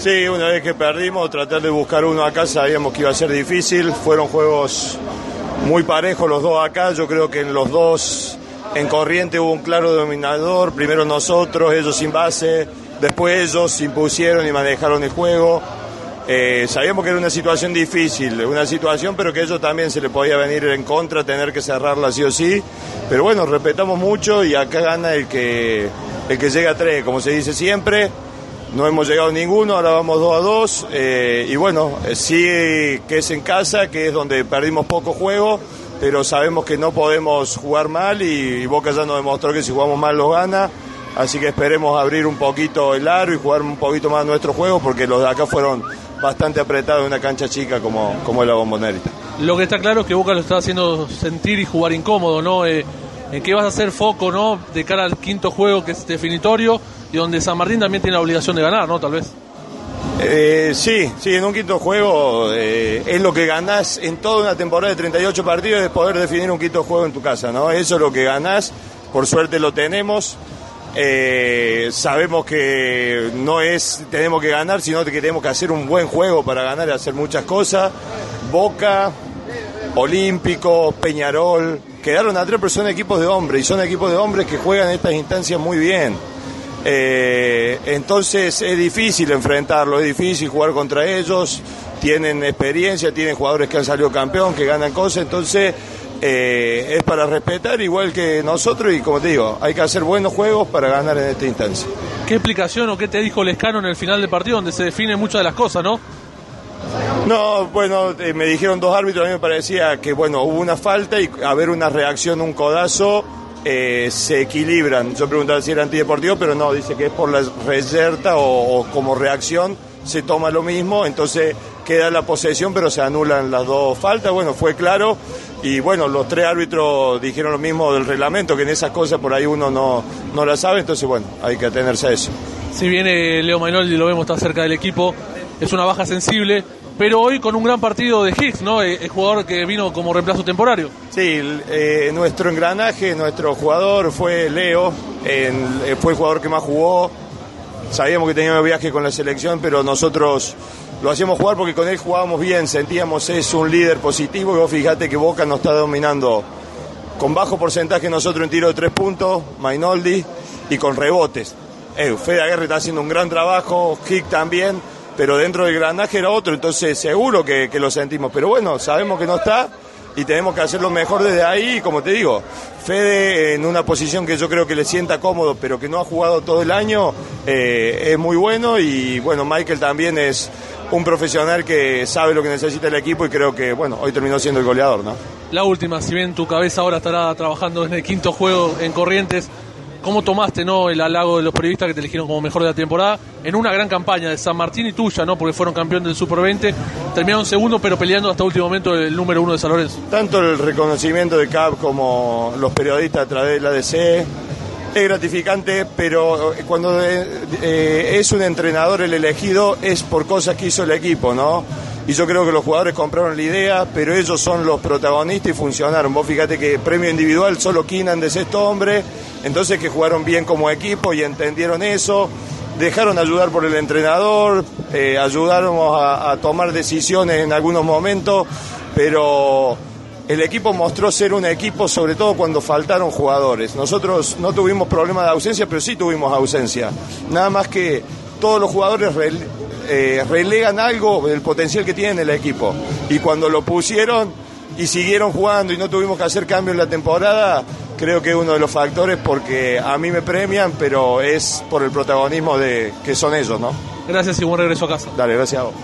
Sí, una vez que perdimos, tratar de buscar uno acá sabíamos que iba a ser difícil. Fueron juegos muy parejos los dos acá. Yo creo que en los dos, en corriente hubo un claro dominador. Primero nosotros, ellos sin base. Después ellos impusieron y manejaron el juego. Eh, sabíamos que era una situación difícil, una situación, pero que ellos también se le podía venir en contra, tener que cerrarla sí o sí. Pero bueno, respetamos mucho y acá gana el que, el que llega a tres, como se dice siempre no hemos llegado ninguno, ahora vamos 2 a 2 eh, y bueno, eh, sí que es en casa, que es donde perdimos poco juego, pero sabemos que no podemos jugar mal y, Boca ya nos demostró que si jugamos mal lo gana, así que esperemos abrir un poquito el aro y jugar un poquito más nuestro juego porque los de acá fueron bastante apretados en una cancha chica como, como es la bombonerita. Lo que está claro es que Boca lo está haciendo sentir y jugar incómodo, ¿no? Eh, ¿En qué vas a hacer foco, ¿no? De cara al quinto juego que es definitorio y donde San Martín también tiene la obligación de ganar, ¿no? Tal vez. Eh, sí, sí, en un quinto juego eh, es lo que ganás en toda una temporada de 38 partidos, es poder definir un quinto juego en tu casa, ¿no? Eso es lo que ganás, por suerte lo tenemos. Eh, sabemos que no es tenemos que ganar, sino que tenemos que hacer un buen juego para ganar y hacer muchas cosas. Boca, Olímpico, Peñarol, quedaron atrás, pero son equipos de hombres y son equipos de hombres que juegan estas instancias muy bien. Eh, entonces es difícil enfrentarlo, es difícil jugar contra ellos, tienen experiencia, tienen jugadores que han salido campeón, que ganan cosas, entonces eh, es para respetar igual que nosotros y como te digo, hay que hacer buenos juegos para ganar en esta instancia. ¿Qué explicación o qué te dijo Lescano en el final del partido donde se definen muchas de las cosas, no? No, bueno, eh, me dijeron dos árbitros, a mí me parecía que bueno, hubo una falta y haber una reacción, un codazo eh, se equilibran. Yo preguntaba si era antideportivo, pero no, dice que es por la reyerta o, como reacción se toma lo mismo, entonces queda la posesión, pero se anulan las dos faltas. Bueno, fue claro. Y bueno, los tres árbitros dijeron lo mismo del reglamento, que en esas cosas por ahí uno no, no la sabe, entonces bueno, hay que atenerse a eso. Si viene Leo Mainoldi, lo vemos, está cerca del equipo, es una baja sensible, pero hoy con un gran partido de Higgs, ¿no? El jugador que vino como reemplazo temporario. Sí, eh, nuestro engranaje, nuestro jugador fue Leo, eh, fue el jugador que más jugó. Sabíamos que teníamos viaje con la selección, pero nosotros lo hacíamos jugar porque con él jugábamos bien, sentíamos es un líder positivo y vos fíjate que Boca nos está dominando con bajo porcentaje nosotros en tiro de tres puntos, Mainoldi, y con rebotes. Eh, Fede Aguirre está haciendo un gran trabajo, Hick también pero dentro del granaje era otro, entonces seguro que, lo sentimos. Pero bueno, sabemos que no está y tenemos que hacerlo mejor desde ahí, como te digo, Fede en una posición que yo creo que le sienta cómodo, pero que no ha jugado todo el año, eh, es muy bueno y bueno, Michael también es un profesional que sabe lo que necesita el equipo y creo que, bueno, hoy terminó siendo el goleador, ¿no? La última, si bien tu cabeza ahora estará trabajando en el quinto juego en Corrientes, ¿Cómo tomaste ¿no? el halago de los periodistas que te eligieron como mejor de la temporada en una gran campaña de San Martín y tuya, ¿no? porque fueron campeón del Super 20, terminaron segundo pero peleando hasta último momento el número uno de San Lorenzo? Tanto el reconocimiento de CAP como los periodistas a través de la ADC es gratificante, pero cuando eh, eh, es un entrenador el elegido es por cosas que hizo el equipo, ¿no? Y yo creo que los jugadores compraron la idea, pero ellos son los protagonistas y funcionaron. Vos fíjate que premio individual solo Kinan de sexto hombre, entonces que jugaron bien como equipo y entendieron eso, dejaron ayudar por el entrenador, eh, ayudaron a, tomar decisiones en algunos momentos, pero el equipo mostró ser un equipo sobre todo cuando faltaron jugadores. Nosotros no tuvimos problemas de ausencia, pero sí tuvimos ausencia. Nada más que todos los jugadores eh, relegan algo del potencial que tiene el equipo. Y cuando lo pusieron y siguieron jugando y no tuvimos que hacer cambio en la temporada, creo que es uno de los factores porque a mí me premian, pero es por el protagonismo de que son ellos, ¿no? Gracias y buen regreso a casa. Dale, gracias a vos.